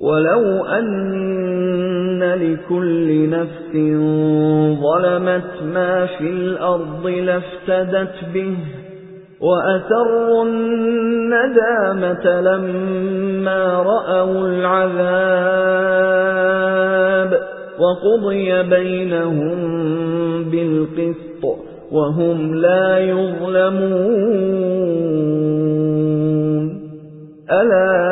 وَلَوْ أَنَّ لِكُلِّ نَفْسٍ ظَلَمَتْ مَا فِي الْأَرْضِ لَافْتَدَتْ بِهِ وَأَسَرُّوا النَّدَامَةَ لَمَّا رَأَوُا الْعَذَابَ وَقُضِيَ بَيْنَهُم بِالْقِسْطِ وَهُمْ لَا يُظْلَمُونَ أَلَا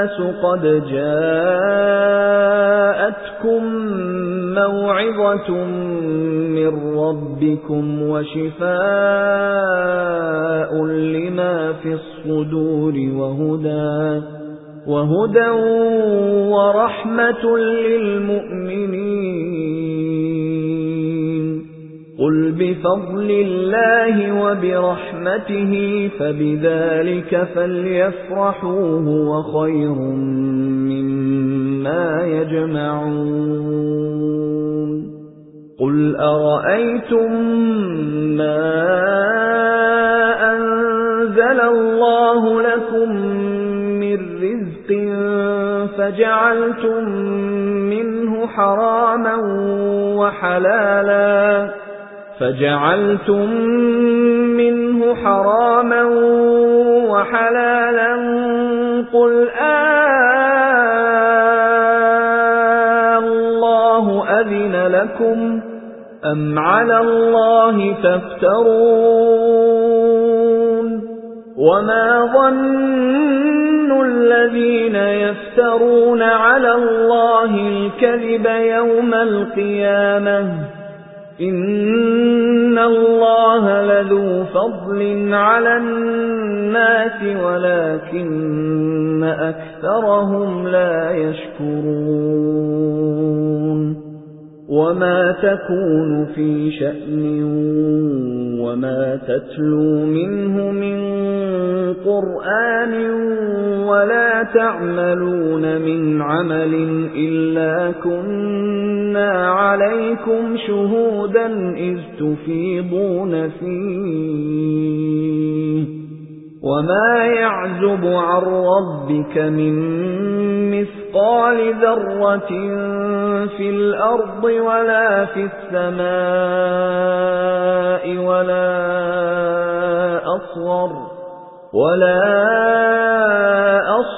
النَّاسُ قَدْ جَاءَتْكُمْ مَوْعِظَةٌ مِنْ رَبِّكُمْ وَشِفَاءٌ لِمَا فِي الصُّدُورِ وَهُدًى وَهُدًى وَرَحْمَةٌ لِلْمُؤْمِنِينَ. بِفَضْلِ اللَّهِ وَبِرَحْمَتِهِ فَبِذَلِكَ فَلْيَفْرَحُوا هُوَ خَيْرٌ مِّمَّا يَجْمَعُونَ. قُلْ أَرَأَيْتُم مَّا أَنزَلَ اللَّهُ لَكُم مِّن رِّزْقٍ فَجَعَلْتُم مِّنْهُ حَرَامًا وَحَلَالًا فَجَعَلْتُم مِّنْهُ حَرَامًا وَحَلَالًا قُلْ آللَّهُ أَذِنَ لَكُمْ أَمْ عَلَى اللَّهِ تَفْتَرُونَ وَمَا ظَنُّ الَّذِينَ يَفْتَرُونَ عَلَى اللَّهِ الْكَذِبَ يَوْمَ الْقِيَامَةِ إِنَّ لَذُو فَضْلٍ عَلَى النَّاسِ وَلَكِنَّ أَكْثَرَهُمْ لَا يَشْكُرُونَ وَمَا تَكُونُ فِي شَأْنٍ وَمَا تَتْلُو مِنْهُ مِنْ قُرْآنٍ وَلَا تَعْمَلُونَ مِنْ عَمَلٍ إِلَّا كُنَّا عَلَيْكُمْ شُهُودًا إِذْ تُفِيضُونَ فِيهِ. وَمَا يَعْزُبُ عَن رَّبِّكَ مِن مِّثْقَالِ ذَرَّةٍ فِي الْأَرْضِ وَلَا فِي السَّمَاءِ وَلَا أَصْغَرُ وَلَا